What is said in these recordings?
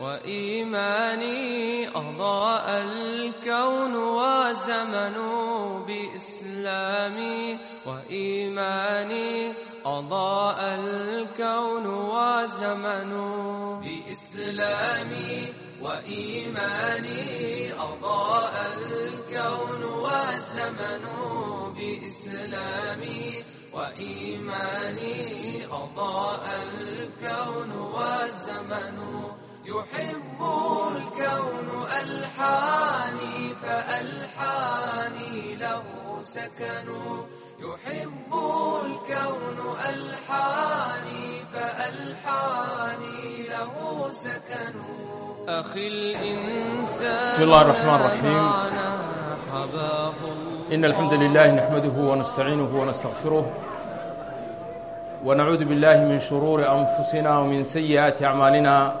وإيماني أضاء الكون وزمن بإسلامي وإيماني أضاء الكون وزمن بإسلامي وإيماني أضاء الكون والزمن بإسلامي وإيماني أضاء الكون والزمن يحب الكون ألحاني فألحاني له سكنوا يحب الكون ألحاني فألحاني له سكنوا أخي الإنسان بسم الله الرحمن الرحيم إن الحمد لله نحمده ونستعينه ونستغفره ونعوذ بالله من شرور أنفسنا ومن سيئات أعمالنا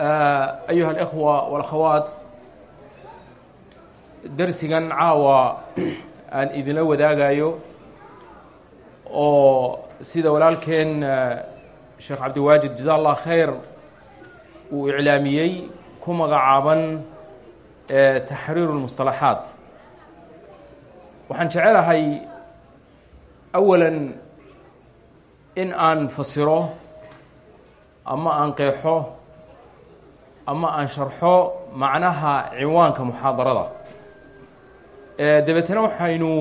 آه، أيها الإخوة والأخوات درسigan caawa aan idinla wadaagayo oo sida walaalkeen sheekh cabdiwaajid jaza allah khayr uu iclaamiyey ku magacaaban taxriiru lmusطalaxaat waxaan jecelahay awalan in aan fasiro ama aan qeexo ama aan sharxo macnaha cinwaanka muxaadarada. Dabeetana waxaynu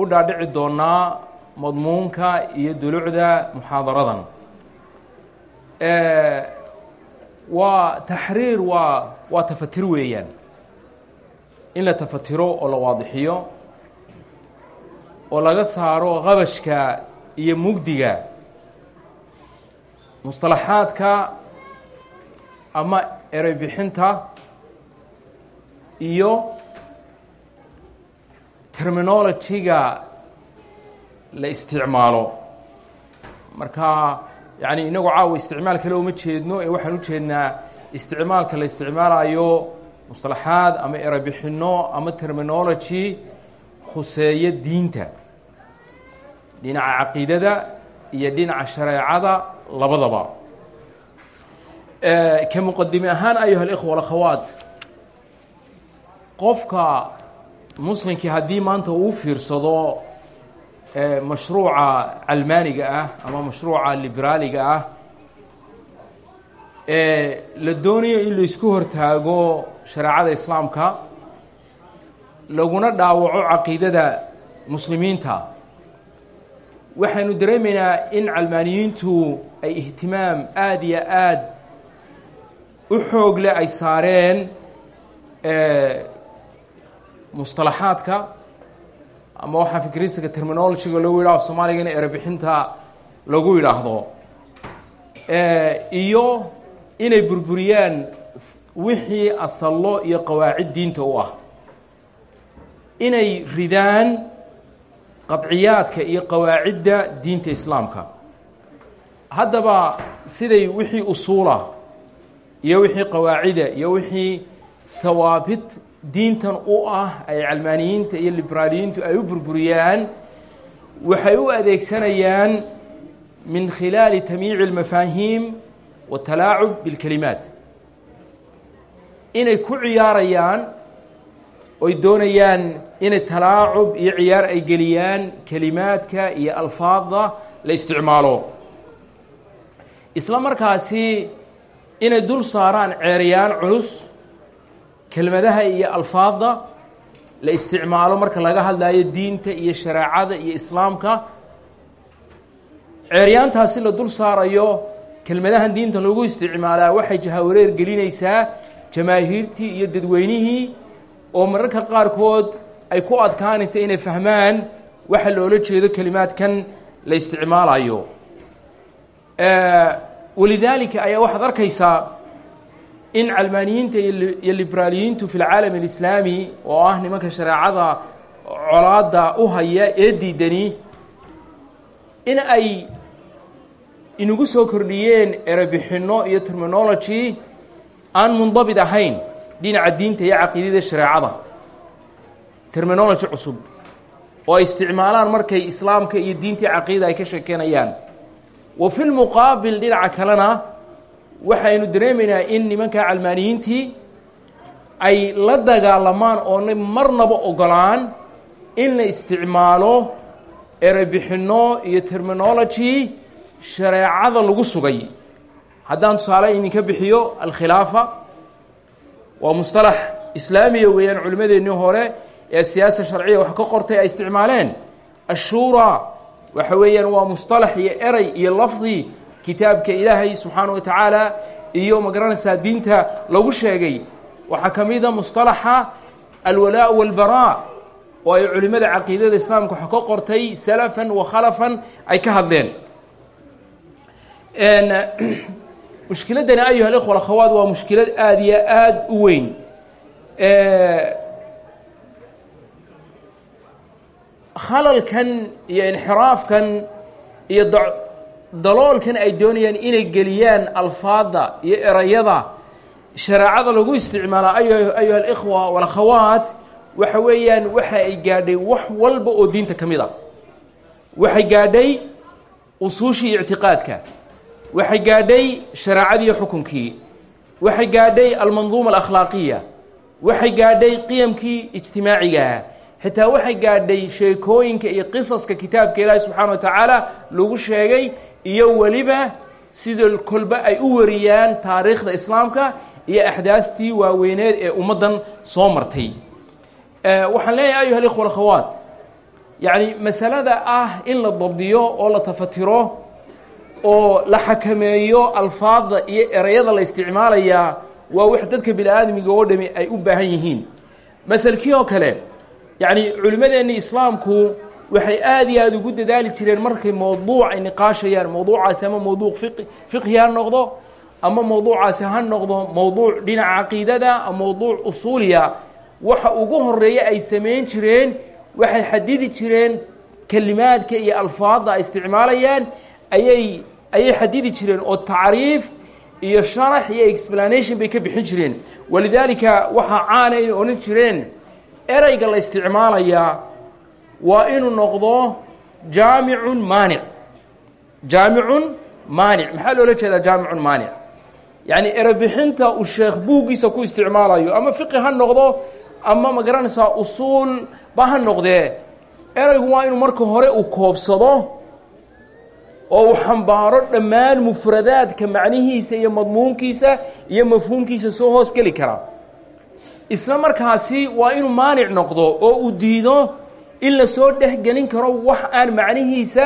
u dhaadhici doonaa madmuunka iyo dulucda muxaadaradan. Waa taxriir waa waa tafatir weeyaan. In la tafatiro oo la waadixiyo oo laga saaro qabashka iyo mugdiga musطalaxaadka ama erey bixinta iyo terminology-ga la isticmaalo. Marka yani inagu caawa isticmaal kale uma jeedno ee waxaan u jeednaa isticmaalka la isticmaalayo musطalaxaad ama erey bixino ama terminology khuseeyo diinta. Dhinaca caqiidada iyo dhinaca shareecada labadaba ka muqadimi ahaan ayuha اlإkhوة اlakhawaat qofka muslimkii haddii maanta uu fiirsado mashruuca calmaaniga ah ama mashruuca liberaaliga ah ee la doonayo in laisku hortaago shareecada islaamka laguna dhaawaco caqiidada muslimiinta waxaynu dareemaynaa in calmaaniyiintu ay ihtimaam aada iyo aad u xoog leh ay saareen musطalaxaadka ama waxaa fikristiga terminologyga lagu yidhahdo soomaaligana erebixinta lagu yidhaahdo. Iyo inay burburiyaan wixii asallo iyo qawaacid diinta u ah. Inay ridaan qadciyaadka iyo qawaacidda diinta islaamka. Haddaba siday wixii usuulah iyo wixii qawaacida iyo wixii hawaabit diintan u ah ay calmaaniyiinta iyo liberaaliyiintu ay u burburiyaan waxay u adeegsanayaan min khilaali tamiici اlmafaahiim watalaacub biاlkelimaat inay ku ciyaarayaan oy doonayaan inay talaacub iyo ciyaar ay geliyaan kelimaadka iyo alfaadda la isticmaalo. Isla markaasi inay dul saaraan ceeryaan culus kelmadaha iyo alfaadda la isticmaalo marka laga hadlayo diinta iyo shareecada iyo islaamka. Ceeryaantaasi la dul saarayo kelmadahan diinta lagu isticmaalaa waxay jahawareer gelinaysaa jamaahiirtii iyo dadweynihii oo mararka qaarkood ay ku adkaanaysa inay fahmaan waxa loola jeedo kelimaadkan la isticmaalayo walidaalika ayaa waxaad arkaysaa in calmaaniyiinta iyo liberaaliyiintu fi lcaalam alislaami oo ah nimanka shareecada colaadda u haya ee diidani in ay inagu soo kordhiyeen erebixinno iyo terminology aan mundabit ahayn dhinaca diinta iyo caqiidada shareecada terminology cusub oo ay isticmaalaan markay islaamka iyo diintii caqiida ay ka sheekeynayaan wa fi lmuqaabil dhinaca kalena waxaynu dareemaynaa in nimanka calmaaniyiintii ay la dagaalamaan oona marnaba ogolaan in la isticmaalo erebixinno iyo terminology shareecada lagu sugay. Haddaan tusaale idinka bixiyo alkhilaafa waa mustalax islaamiya weeyaan culimmadeennii hore ee siyaasa sharciya wax ka qortay ay isticmaaleen. Ashuuraa waxa weeyaan waa mustalax iyo eray iyo lafdi kitaabka ilaahay subxaana wa tacaala iyo ma garanaysaa diinta lagu sheegay. Waxaa ka mida mustalaxa alwalaa walbaraa oo ay culimmada caqiidada islaamka wax qortay salafan wa khalafan ay ka hadleen. Mushkiladdani ayuha alikhwa alakhawaat waa mushkilad aada iyo aada u weyn khalalkan iyo inxiraafkan iyo daloolkan ay doonayaan inay geliyaan alfaadda iyo erayada shareecada lagu isticmaala ayuha alikhwa walakhawaat waxa weeyaan waxa ay gaadhay wax walba oo diinta ka mid a waxay gaadhay usuushii ictiqaadka. Waxay gaadhay shareecadiiyo xukunkii. Waxay gaadhay almanduuma alakhlaaqiya waxay gaadhay qiyamkii ijtimaacigaah xitaa waxay gaadhay sheekooyinka iyo qisaska kitaabka ilaahi subxaana wa tacaala lagu sheegay iyo weliba sida kolba ay u wariyaan taariikhda islaamka iyo axdaastii waaweyneed ee ummaddan soo martay. Waxaan leeyahay ayuha alikhwa alkhawaat yacni masalada ah in la dabdiyo oo la tafatiro oo la xakameeyo alfaadda iyo erayada la isticmaalayaa waa wax dadka bini aadamiga oo dhami ay u baahan yihiin. Maselkii oo kale yacni culimmadeenni islaamku waxay aada iyo aada ugu dadaali jireen markay mowduuc ay niqaashayaan. Mowduucaasi ama mowduuc fiqi fiqhi ha noqdo ama mowduucaasi ha noqdo mowduuc dhinaca caqiidada ama mowduuc usuuliya waxa ugu horreeya ay samayn jireen waxay xadidi jireen kelimaadka iyo alfaadda ay isticmaalayaan ayay ayay xadidi jireen oo tacriif iyo sharax iyo explanation bay ka bixin jireen. Walidaalika waxaa caana inay odhan jireen ereyga la isticmaalayaa waa inuu noqdo jaamicun maanic. Jaamicun maanic. Maxaa loola jeedaa jaamicun maanic? Yacni erebixinta uu sheekh buuggiisa ku isticmaalayo ama fiqi ha noqdo ama ma garanaysaa usuul ba ha noqdee ereygu waa inuu marka hore uu koobsado oo uu xambaaro dhammaan mufradaadka macnihiisa iyo madmuunkiisa iyo mafhuumkiisa soo hoos geli karaa isla markaasi waa inuu maanic noqdo oo uu diido in la soo dhexgelin karo wax aan macnihiisa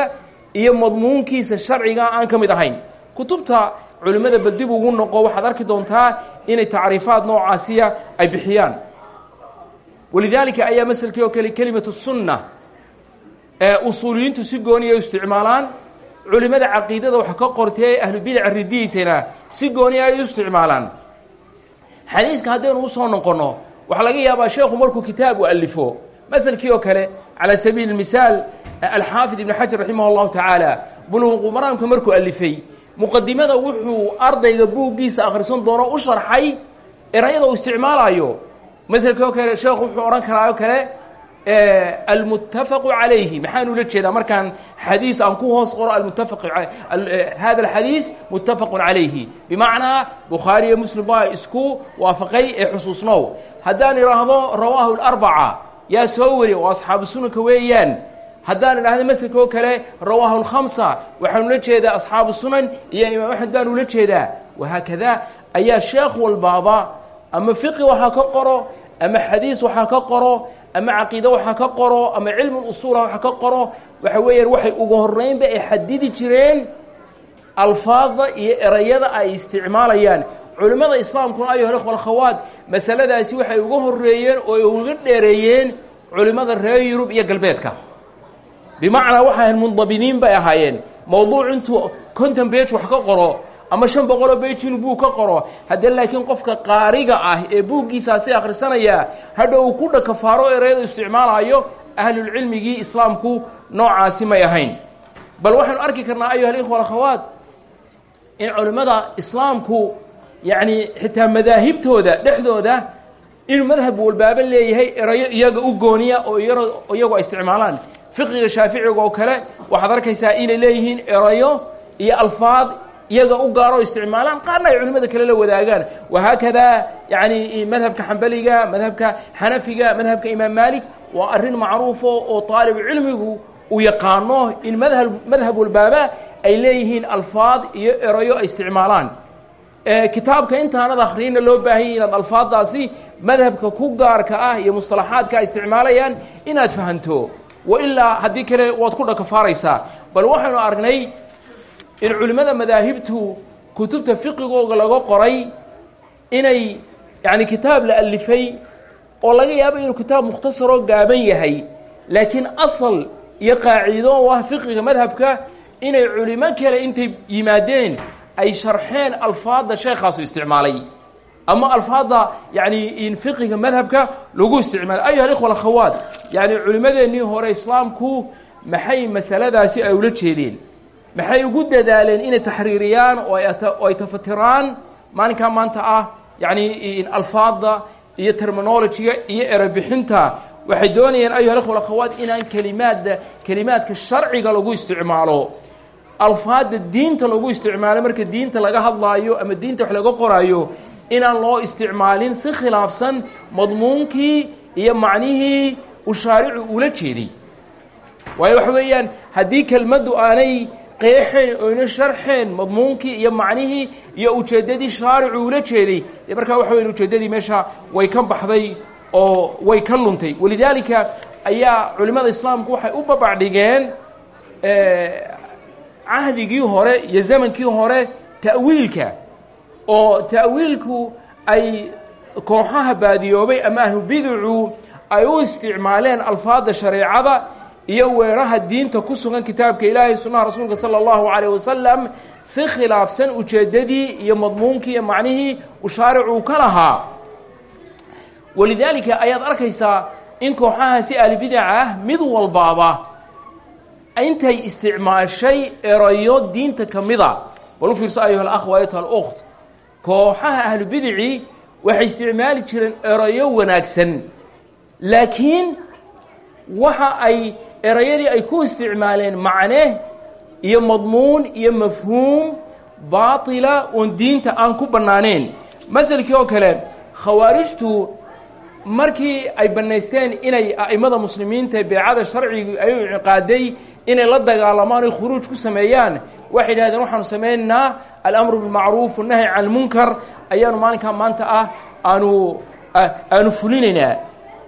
iyo madmuunkiisa sharciga aan ka mid ahayn. Kutubta culimmada bal dib ugu noqo waxaad arki doontaa inay tacriifaad noocaasiya ay bixiyaan. Walidaalika ayaa maselkii oo kale kelimatu sunna ee usuuliyiintu si gooni ay u isticmaalaan. Culimmada caqiidada wax ka qortee ahlubidaca ridihiisana si gooni ay u isticmaalaan xadiiska haddaynu u soo noqonno waxaa laga yaabaa sheekhu markuu kitaab u alifo maselkii oo kale calaa sabiili اmisaal alxaafid ibn xajar raximah اllahu tacaala buluuqu maraamka markuu alifay muqadimada wuxuu ardayga buuggiisa akhrisan doono u sharxay erayada uu isticmaalayo maselkii oo kale sheekhu wuxuu odhan karaa kale almuttafaqu calayhi maxaan ula jeedaa markaan xadiis aan ku hoos qoro almuttafaq hada alxadiis muttafaqun calayhi bimacnaa bukhaari iyo muslim baa isku waafaqay ee xusuusnow. Haddaan idhaahdo rawaahu larbaca yaa soo wariya oo asxaabu sunanka weeyaan. Haddaan idhahda maselka oo kale rawaahu lkhamsa waxaan ula jeedaa asxaabu sunan iyo imaam axmed baan ula jeedaa. Wahaakada ayaa sheekh walbaaba ama fiqi waxaa ka qoro ama xadiis waxaa ka qoro ama caqiide waxaa ka qoro ama cilmu usuula waxaa ka qoro waxa weeyaan waxay ugu horeynba ay xadidi jireen alfaada iyo erayada ay isticmaalayaan. Culimmada islaamkuna ayuha ikhwa alkhawaat masaladaasi waxay uga horeeyeen oo ay uga dheereeyeen culimmada reer yurub iyo galbeedka. Bimacnaa waxay ahayn mundabiniin bay ahaayeen. Mawduuc intuu konton bage wax ka qoro ama shan boqoloo inuu buug ka qoro. Haddee laakiin qofka qaariga ah ee buuggiisaasi akhrisanaya hadha uu ku dhakafaaro erayada isticmaalayo ahlulcilmigii islaamku noocaasi may ahayn. Bal waxaanu arki karnaa ayuha alikhwa alakhawaat in culimmada islaamku yacni xitaa madaahibtooda dhexdooda inuu madhab walbaaba leeyahay erayo iyaga u gooniya oo iyagu ay isticmaalaan. Fiqiga shaaficiga oo kale waxaad arkaysaa inay leeyihiin erayo iyo alfaad iyaga u gaaro isticmaalaan qaarna ay culimmada kale la wadaagaan. Wahaakadaa yani madhabka xambaliga madhabka xanafiga madhabka imaam maalik waa arrin macruufo oo taalibu cilmigu uu yaqaano in madhab madhab walbaaba ay leeyihiin alfaad iyo erayo ay isticmaalaan. Kitaabka intaanad akhriyina loo baahanya inaad alfaaddaasi madhabka ku gaarka ah iyo mustalaxaadka ay isticmaalayaan inaad fahanto. Wa ilaa haddii kale waad ku dhakafaaraysaa bal waxaynu aragnay in culimmada madaahibtu kutubta fiqigooga laga qoray inay yani kitaab la alifay oo laga yaabo inuu kitaab mukhtasaroo gaaban yahay. Laakiin asal iyo qaaciido oo ah fiqiga madhabka inay culimo kale intay yimaadeen ay sharxeen alfaadda sheekaasu isticmaalay. Ama alfaadda yani in fiqiga madhabka lagu isticmaalay ayuha alikhwa alakhawaat yani culimmadeennii hore islaamku maxay masaladaasi ay ula jeedeen maxay ugu dadaaleen inay taxriiriyaan oo ay tafatiraan? Maalinkaa maanta ah yani alfaadda iyo terminologiga iyo erebixinta waxay doonayeen ayuha alikhwa alakhawaat inaan kelimaadda kelimaadka sharciga lagu isticmaalo. Alfaadda diinta lagu isticmaalo marka diinta laga hadlaayo ama diinta wax laga qoraayo inaan loo isticmaalin si khilaafsan madmuunkii iyo macnihii uu shaaricu ula jeeday waayo waxa weeyaan haddii kelmaddu aanay qeexeen oyna sharxeen madmuunkii iyo macnihii iyo ujeeddadii shaaricu ula jeeday. Dee markaa waxa weyan ujeeddadii meesha way ka baxday oo way ka luntay. Walidaalika ayaa culimmada islaamku waxay u babacdhigeen cahdigii hore iyo zamankii hore ta'wiilka. Oo ta'wiilku ay kooxaha baadiyoobay ama ahlubiducu ay u isticmaaleen alfaadda shareecada iyo weeraha diinta ku sugan kitaabka ilaahay sunnaha rasuulka sala allahu calayh wasalam si khilaafsan ujeeddadii iyo madmuunkii iyo macnihii uu shaaricuu ka lahaa. Walidaalika ayaad arkaysaa in kooxaha si ahlubidaca ah mid walbaaba intay isticmaashay erayo diinta ka mida. Bal u fiirso ayuha alakh waayatuha alukht kooxaha ahlubidici waxay isticmaali jireen erayo wanaagsan. Laakiin waxa ay erayadii ay ku isticmaaleen macne iyo madmuun iyo mafhuum baatila oon diinta aan ku bannaaneen maselkii oo kale khawaarijtu markii ay bannaysteen inay a'immada muslimiinta beecada sharcigu ay u iciqaaday inay la dagaalamaan oy khuruuj ku sameeyaan waxay yidhahdeen waxaanu samaynaynaa alamru bilmacruuf wannahyi can lmunkar ayaanu maalinkaa maanta ah aanu aanu fulinaynaa.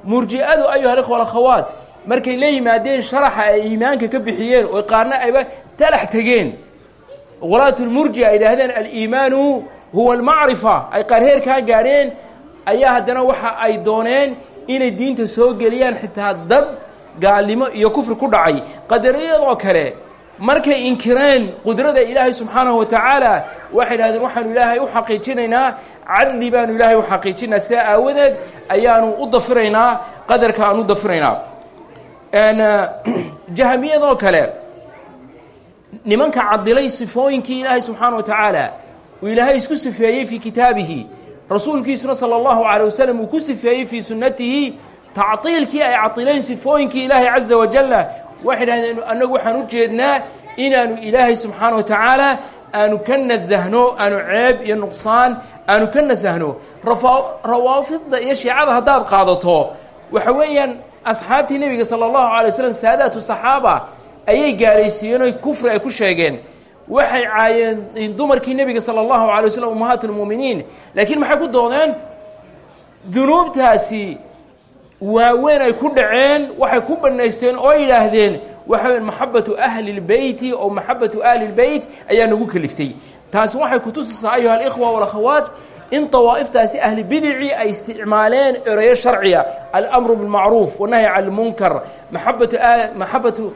Murji'adu ayuha alikhwa alakhawaat markay la yimaadeen sharaxa ay iimaanka ka bixiyeen oo qaarna ayba talax tegeen qulaat lmurji ay yidhaahdeen aliimaanu huwa almacrifa ay qaar heerkaa gaadheen ayaa haddana waxa ay dooneen inay diinta soo geliyaan xitaa dad gaalnimo iyo kufri ku dhacay. Qadariyadoo kale markay inkireen qudrada ilaahay subxaanahu wa tacaala waxay dhahdeen waxaanu ilaahay u xaqiijinaynaa cadli baanu ilaahay u xaqiijinaa sidaa aawadeed ayaanu u dafiraynaa qadarka aan u dafiraynaa jahamiyadoo kale. Nimanka cadilay sifooyinkii ilaahay subxaana wa tacaala uu ilaahay isku sifeeyey fii kitaabihi. Rasuulkiisuna sala allahu calayh wasalam uu ku sifeeyey fii sunnatihi tactiilkii ay cadileen sifooyinkii ilaahay caza wajalla waxay dhahdeen annagu waxaan u jeednaa inaanu ilaahay subxaana wa tacaala aanu ka nasahno aanu ceeb iyo nuqsaan aanu ka nasahno. Rawaafidda iyo shiicada haddaad qaadato waxa weeyaan asxaabtii nebiga sala allahu alay wasalam saadaatu saxaaba ayay gaaraysiiyeen oy kufri ay ku sheegeen. Waxay caayeen dumarkii nebiga sala allahu alay waslm ummahaat lmuuminiin laakiin maxay ku doodeen dunuubtaasi waaweyn ay ku dhaceen waxay ku banaysteen oo yidhaahdeen waxa weya maxabatu ahli lbeyti oo maxabatu ahli lbeyt ayaa nagu keliftay taasi waxay kutusaysaa ayuha alikhwa walakhawaat in dawaa'iftaasi ahli bidicii ay isticmaaleen erayo sharciya alamru bilmacruuf wanahyi can lmunkar maxabatu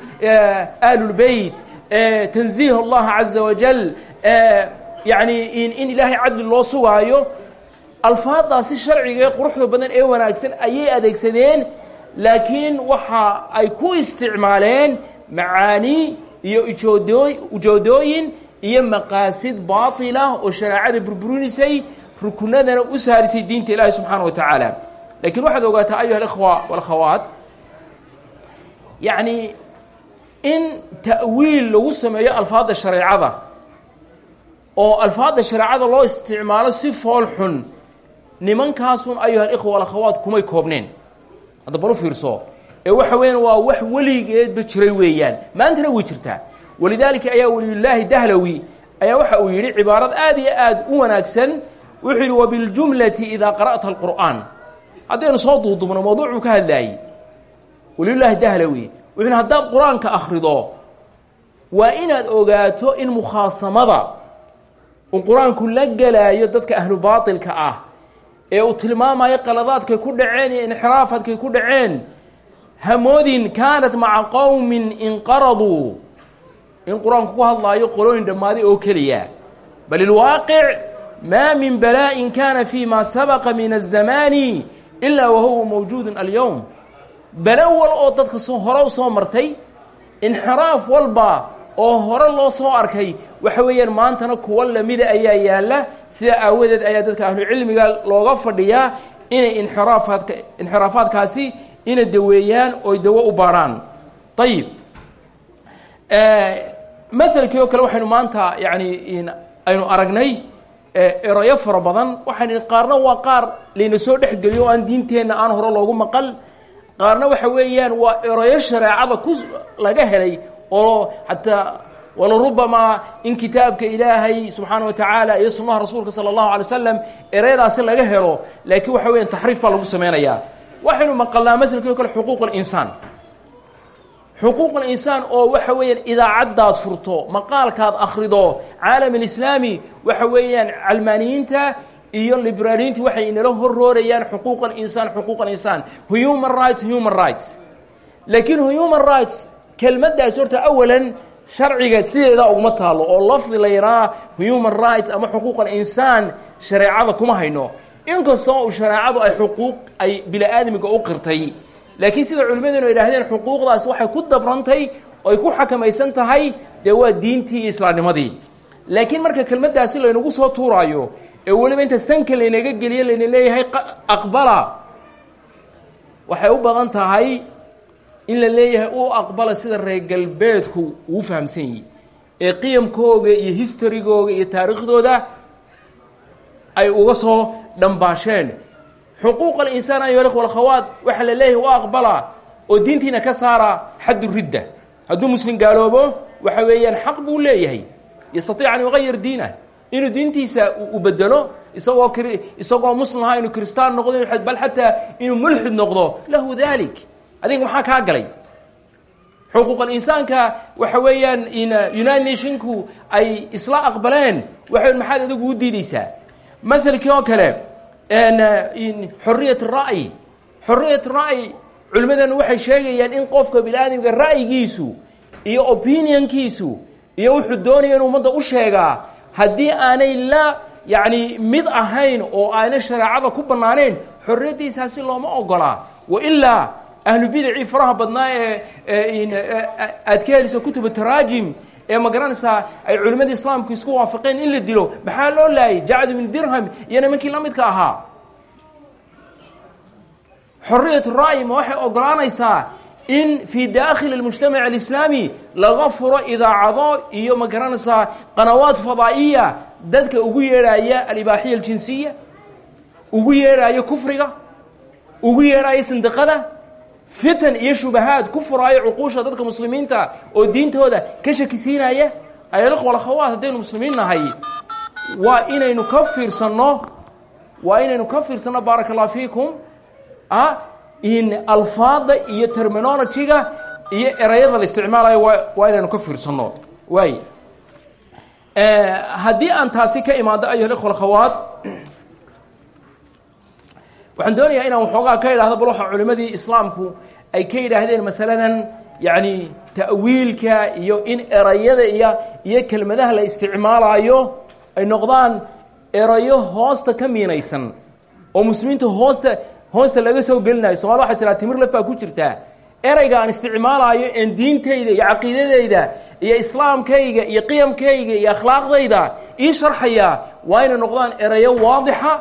ahli lbeyt tanziih allaha caza wajal yani in ilaahay cadli loo sugaayo alfaadaasi sharciga ee quruxda badan ee wanaagsan ayay adeegsadeen laakiin waxa ay ku isticmaaleen macaani iyo ujoodoo ujoodooyin iyo maqaasid baatila oo shareecada burburinaysay rukunadana u saarisay diinta ilaahi subxaana wa tacaala lakiin waxaad ogaataa ayuha alikhwa walakhawaat yacni in ta'wiil lagu sameeyo alfaadda shareecada oo alfaadda shareecada loo isticmaalo si fool xun nimankaasun ayuha alikhwa walakhawaat kumay koobneen. Hadda bal u fiirso. Ee waxa weeyaan waa wax weligeedba jiray weeyaan. Maantana way jirtaa. Walidaalika ayaa waliyullaahi dahlawi ayaa waxa uu yidhi cibaarad aad iyo aad u wanaagsan wuxuu yidhi wabiljumlati idaa qara'ta alqur'aan haddaynu soo duudubno mawduucuu ka hadlaayey waliyullaahi dahlawi wuxuu yidhi haddaad qur'aanka akhrido waa inaad ogaato in mukhaasamada uu qur'aanku la gelaayo dadka ahlu baatilka ah ee uu tilmaamayo qaladaadkay ku dhaceen iyo inxiraafadkay ku dhaceen. Hamoodin kaanat maca qowmin inqaraduu in qur'aanku ku hadlaayo qolooyin dhammaaday oo keliya. Bal ilwaaqic maa min balaa'in kaana fii ma sabaqa min azamaani ilaa wahuwa mawjuudun alyowm balo wal oo dadka soo hore u soo martay inxiraaf walba oo hore loo soo arkay waxa weeyaan maantana kuwa lamida ayaa yaalla sidaa aawadeed ayaa dadka ahlucilmiga looga fadhiyaa inay inxiraafaadka inxiraafaadkaasi ina daweeyaan oy dawo u baarhaan ayib maelkii oo kale waxaynu maanta yani aynu aragnay erayo fara badan. Waxaan qaarna waa qaar. Layna soo dhexgeliyo o aan diinteenna aan hore loogu maqal. Qaarna waxa weeyaan waa erayo shareecada ku laga helay oo xataa walarubamaa in kitaabka ilaahay subxaana wa tacaala iyo sunnaha rasuulka sala allahu alay wasalam laga helo. Laakiin waxa weyan taxriif baa lagu samaynayaa waxaynu maqalnaa maselkii o kale xuquuq alinsaan xuquuq alinsaan oo waxa weeyaan idaacaddaad furto maqaalkaad akhrido caalam alislaami waxa weeyaan calmaaniyiinta iyo liberaaliyiintu waxay inala horroorayaan xuquuq alinsaan xuquuq alinsaan human rights human rights. Laakiin human rights kelmaddaas horta awalan sharciga sideeda uguma taalo oo lafdi la yidhaha human rights ama xuquuq alinsaan shareecada kuma hayno. Inkastoo uu shareecadu ay xuquuq ay bini-aadmiga u qirtay laakiin sida culimmadeenu ay idhahdeen xuquuqdaas waxay ku dabrantay oy ku xakamaysan tahay dee waa diintii iyo islaamnimadii laakiin marka kelmaddaasi laynagu soo tuuraayo ee weliba inta sanka laynaga geliyo layna leeyahay aqbala waxay u badan tahay in la leeyahay u aqbala sida reer galbeedku uu fahamsan yihi ee qiyamkooga iyo historygooga iyo taariikhdooda ay uga soo dhambaasheen xuquuq alinsaan ayuha ikhwa alkhawaat waxaa la leeyahay u aqbala oo diintiina ka saara xaddu ridda. Hadduu muslim gaaloobo waxa weeyaan xaq buu leeyahay. Yastaiic an yuqayir diinah inuu diintiisa u bedelo isagoo isagoo muslim ahaa inuu kristaan noqdo bal xataa inuu mulxid noqdo lahu dalik adiga maxaa kaa galay? Xuquuqal insaanka waxa weeyaan united nationku ay isla aqbaleen. Waxa maxaad adigu u diideysaa maselkii oo kale xoriyat ra'yi. Xoriyat ra'yi culimmadanu waxay sheegayaan in qofka bini-aadamka ra'yigiisu iyo opinionkiisu iyo wuxuu doonaya in u sheegaa haddii aanay la yacni mid ahayn oo aanay shareecada ku bannaaneen xorriyaddiisaasi looma ogolaa. Wa ilaa ahlu bidacii faraha badnaa ee aad ka helisa ee ma garanaysaa ay culimmadii islaamku isku waafaqeen in la dilo? Maxaa loo laayay? Jacd ibn dirham iyo nimankii la midka ahaa. Xoriyat ra'yi ma waxay ogolaanaysaa in fii daakhili اlmujtamac alislaami laga furo idaacado iyo ma garanaysaa qanawaad fadaa'iya dadka ugu yeedhaya alibaaxiya aljinsiya ugu yeedhaayo kufriga ugu yeedhaayo sindiqada fitan iyo shubahaad ku furaayo cuquusha dadka muslimiinta oo diintooda ka shakisiinaya ayaliqwal akhawaat haddaynu muslimiin nahay. Waa inaynu ka fiirsanno waa inaynu ka fiirsanno baaraka fiikum a in alfaada iyo terminology-ga iyo erayada la isticmaalayo waa inaynu ka fiirsanno. Waay haddii aan taasi ka imaado ayuha ikhwa akhawaat waxaan doonayaa inaan waxoogaa ka idhahdo bal waxa culimadii islaamku ay ka yidhaahdeen masaladan yacni ta'wiilka iyo in erayada iyo iyo kelmadaha la isticmaalaayo ay noqdaan erayo hoosta ka miinaysan oo muslimiinta hoosta hoosta laga soo gelinayo somaali waxay tiraa timir laf ku jirtaa erayga aan isticmaalaayo en diintayda iyo caqiidadayda iyo islaamkayga iyo qiyamkayga iyo akhlaaqdayda ii sharxaya waa inay noqdaan erayo waadixa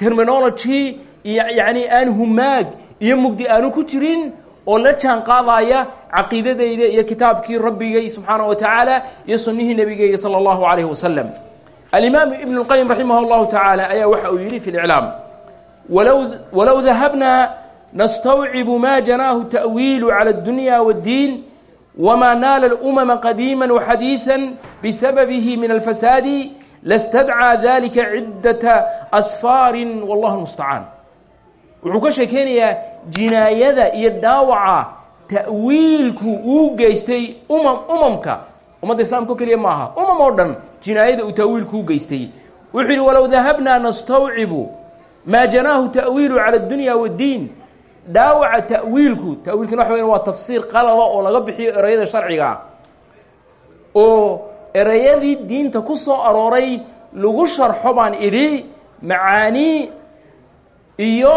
terminology iyo yacni aan humaag iyo mugdi aanu ku jirin oo la jaan qaadaya caqiidadayda iyo kitaabkii rabbigay subxaanaه wa tacaala iyo sunnihii nebigeyga salى اllahu عalayh wasalam alimaam ibn اlqayim raximah اllahu tacaala ayaa waxa uu yidhi fi اliclaam walow walow dahabna nastawcibu ma janaahu ta'wiilu calى اdunya wاddiin wma naala اlأmama qadiima waxadiiثa bisababihi min alfasaadi lastadcىa dalika cidaةa asfaari wallahu mustacaan wuxuu ka sheekeynayaa jinaayada iyo dhaawaca ta'wiilku uu geystay umam umamka. Ummadda islaamka o keliya maaha. Umam oo dhan jinaayada uu ta'wiilku u geystay. Wuxuu yidhi walow dahabnaa nastawcibu maa janaahu ta'wiilu cala اdunya wاddiin dhaawaca ta'wiilku ta'wiilkina waxa weya waa tafsiir qalada oo laga bixiyo erayada sharciga oo erayadii diinta ku soo arooray lagu sharxo baan idhi macaani iyo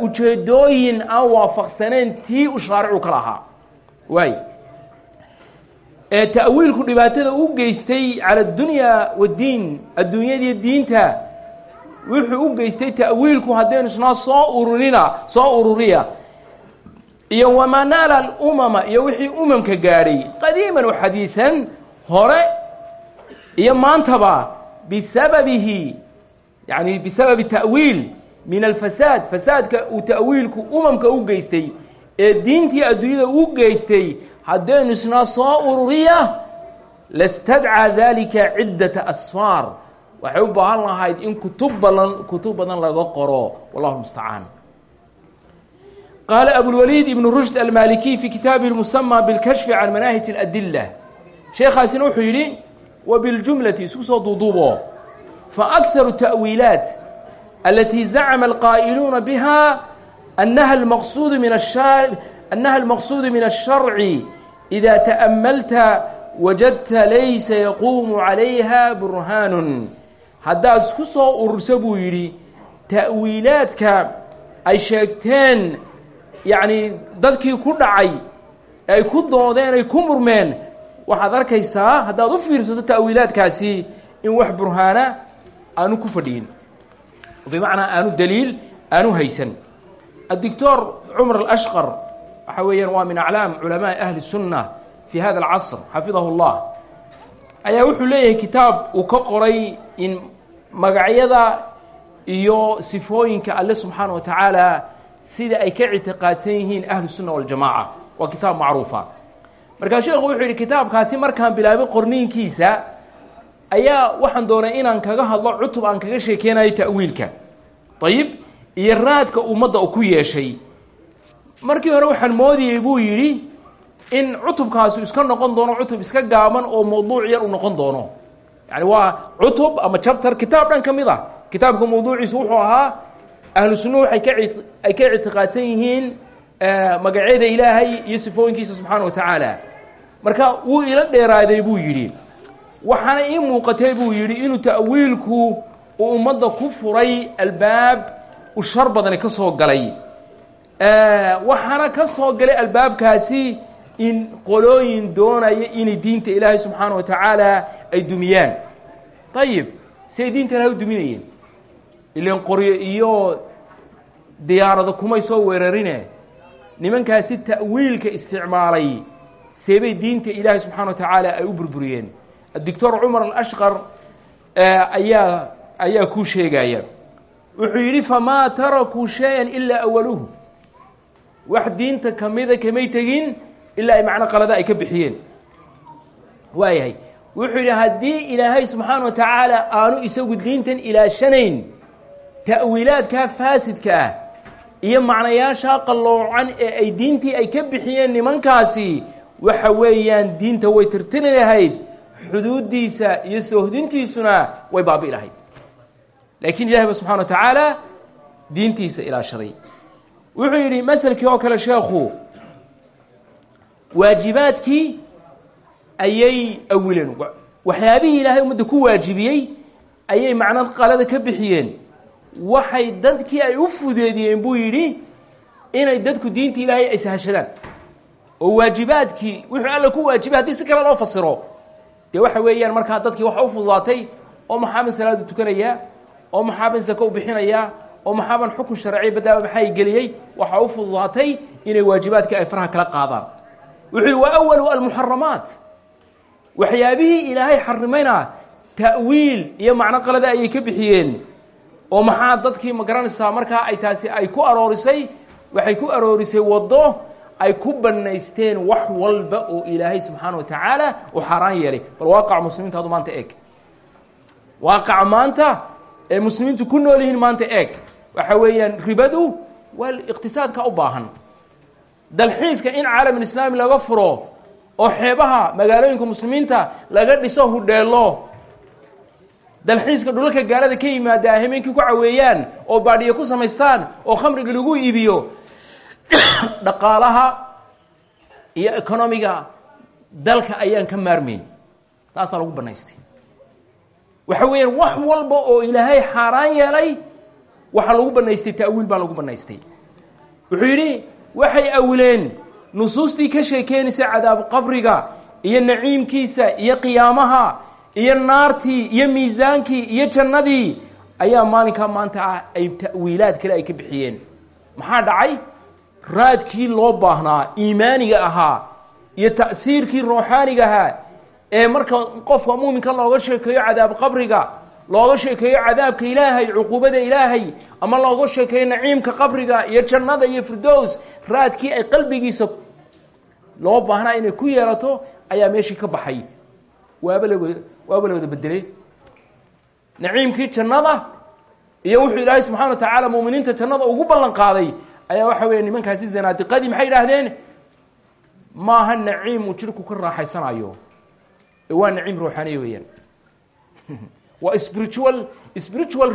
ujeedooyin aan waafaqsanayn tii u shaaricu ka lahaa waay ta'wiilku dhibaatada u geystay cala adunya waddiin adduunyadii diinta wuxuu u geystay ta'wiilku haddaynu isnaa soo ururina soo ururiya iyo wamaa naala alumama iyo wixii umamka gaadhay qadiiman wa xadiisan hore iyo maantaba bisababihi yani bisababi ta'wiil min alfasaad fasaadka uu ta'wiilku umamka u geystay ee diintii adduunyada u geystay haddaynu isnaa soo ururiya lastadcaa dalika ciddata asfaar. Waxay u baahan lahayd in kutub badan kutub badan laga qoro. Wallahu mustacaan. Qaala abulwaliid ibnu rushd almalikiy fi kitaabihi lmusama bilkashfi can manaahij اladila sheekhaasina wuxuu yidhi wa biljumlati isku soo duuduubo. Faakharu ta'wiilaat التي زعم القائلون بها أنها المقصود من الشارع أنها المقصود من الشرع إذا تأملت وجدت ليس يقوم عليها برهان haddaad isku soo urursa buu yidhi ta'wiilaadka ay sheegteen yacni dadkii ku dhacay ay ku doodeen ay ku murmeen waxaad arkaysaa haddaad u fiirsato ta'wiilaadkaasi in wax burhaana aanu ku fadhiyin bimacnaa aanu daliil aanu haysan. Addictor cumar alashqar waxa weeyaan waa min aclaam culamaai ahli sunna fi hada alcasr xafidahu llah ayaa wuxuu leeyahay kitaab iyo sifooyinka alle subxaana wa tacaala sida ay ka ictiqaadsan yihiin ahlu sunna waljamaca waa kitaab macruufa. Markaa sheekhu wuxuu yidhi kitaabkaasi markaan bilaabay qorniinkiisa ayaa waxaan doonay inaan kaga hadlo cutub aan kaga sheekeynayo ta'wiilka. Ayib iyo raadka ummadda ku yeeshay. Markii hore waxaan moodayey buu yidhi in cutubkaasu iska noqon doono cutub iska gaaban oo mawduuc yar u noqon doono. Yani waa cutub ama chapter kitaab dhan ka mid ah. Kitaabka mawduuciisu wuxuu ahaa ahlu sunnuhu waay ka ay ka ictiqaadsan yihiin magacyada ilaahay iyo sifooyinkiisa subxaana wa tacaala marka wuu ila dheeraaday buu yidhi waxaana ii muuqatay buu yidhi inuu ta'wiilku uu ummadda ku furay albaab u shar badani ka soo galay. Waxaana ka soo galay albaabkaasi in qolooyin doonaya inay diinta ilaahay subxaana wa tacaala ay dumiyaan. Ayib siay diinta ilahay u duminayeen? Ilan qoryo iyo diyaarado kumay soo weerarine? Nimankaasi ta'wiilka isticmaalay seebay diinta ilaahay subxana wa tacaala ay u burburiyeen addictor cumar alashqar ayaa ayaa kuu sheegaya. Wuxuu yidhi famaa tarakuu shay-an ilaa awaluhu wax diinta kamida kamay tegin ilaa ay macno qalada ay ka bixiyeen. Waayahay wuxuu yidhi haddii ilaahay subxaana wa tacaala aanu isagu diintan ilaashanayn ta'wiilaadkaa faasidka ah iyo macnayaashaa qalloocan ee ay diintii ay ka bixiyeen nimankaasi waxa weeyaan diinta way tirtiri lahayd xuduuddiisa iyo soohdintiisuna way baabi'i lahayd. Laakiin ilahay ba subxana wa tacaala diintiisa ilaashaday. Wuxuu yidhi maselkii oo kale sheekhu waajibaadkii ayay awileen waxyaabihii ilaahay ummadda ku waajibiyey ayay macno qalada ka bixiyeen. Waxay dadkii ay u fudeediyeen buu yidhi inay dadku diinta ilaahay ay sahashadaan. Oo waajibaadkii wuxuu alla ku waajibay haddii si kale loo fasiro dee waxa weeyaan markaa dadkii waxa u fududaatay oo maxaaban salaadu tukanaya oo maxaaban sako u bixinaya oo maxaaban xukun sharciya badaaba maxay geliyey waxaa u fududaatay inay waajibaadkii ay faraha kala qaadaan. Wuxuu yihi wa awalu almuxaramaat waxyaabihii ilaahay xarimayna ta'wiil iyo macno qalada ayay ka bixiyeen. Oo maxaa dadkii ma garanaysaa markaa ay taasi ay ku aroorisay waxay ku aroorisay waddo ay ku banaysteen wax walba oo ilaahay subxaana wa tacaala uu xaaraan yeelay. Bal waaqaca muslimiinta adu maanta eeg. Waaqaca maanta ee muslimiintu ku nool yihiin maanta eeg. Waxa weeyaan ribadu waa iqtisaadka u baahan. Dalxiiska in caalamulislaami laga furo oo xeebaha magaalooyinka muslimiinta laga dhiso hudheelo dalxiiska dhulalka gaalada ka yimaada habeenkii ku caweeyaan oo baadhiyo ku samaystaan oo khamriga lagu iibiyo dhaqaalaha iyo economiga dalka ayaan ka maarmayn. Taasaa lagu banaystay waxa weeyaan wax walba oo ilaahay xaaraan yeelay waxaa lagu banaystay ta'wiil baa lagu banaystay wuxuu yidhi waxay awileen nusuustii ka sheekeynaysa cadaab qabriga iyo naciimkiisa iyo qiyaamaha iyo naartii iyo miisaankii iyo jannadii ayaa maalinkaa maanta ah ay ta'wiilaad kale ay ka bixiyeen. Maxaa dhacay raadkii loo baahnaa iimaaniga ahaa iyo ta'siirkii ruuxaaniga ahaa ee marka qofka muuminka looga sheekeeyo cadaab qabriga looga sheekeeyo cadaabka ilaahay cuquubada ilaahay ama looga sheekeeyo naciimka qabriga iyo jannada iyo firdows raadkii ay qalbigiisa loo baahnaa inay ku yeelato ayaa meeshii ka baxay. Waaba la waaba la wada bedelay. Naciimkii jannada iyo wuxuu ilaahay subxana wa tacaala muuminiinta jannada ugu ballan qaaday ayaa waxa weeye nimankaasi zanaadiqadii maxay idhaahdeen maaha naciim uu jirku ka raaxaysanayo ee waa naciim ruuxaniya weeyaan. Waa spiritual spiritual